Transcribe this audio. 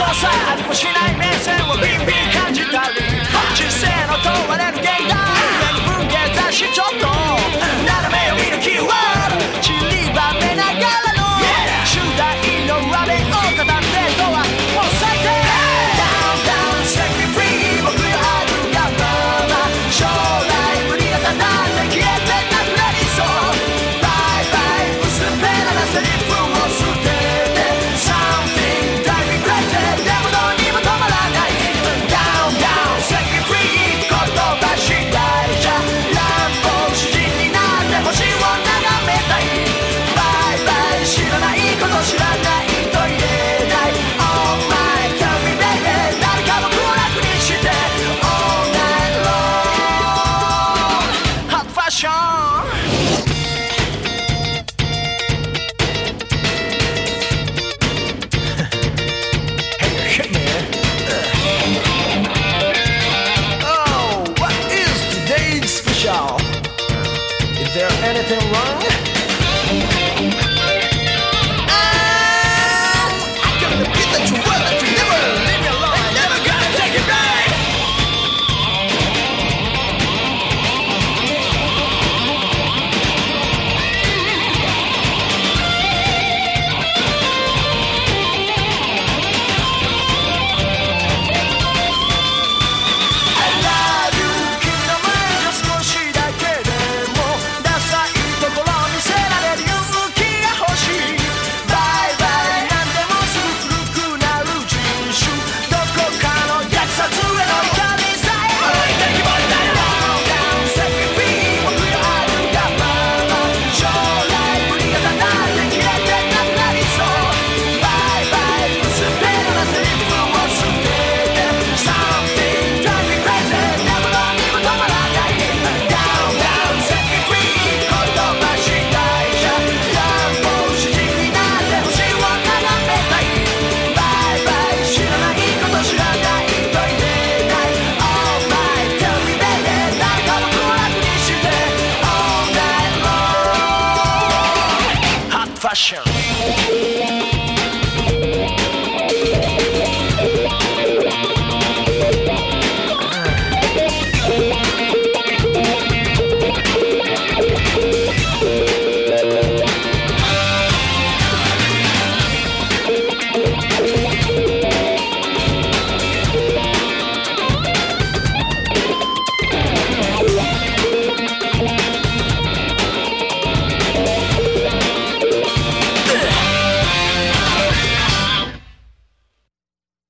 所さありもしない目線をビンビン感じた。り人生の問われる芸だ上に文芸雑誌ちょっと。pressure.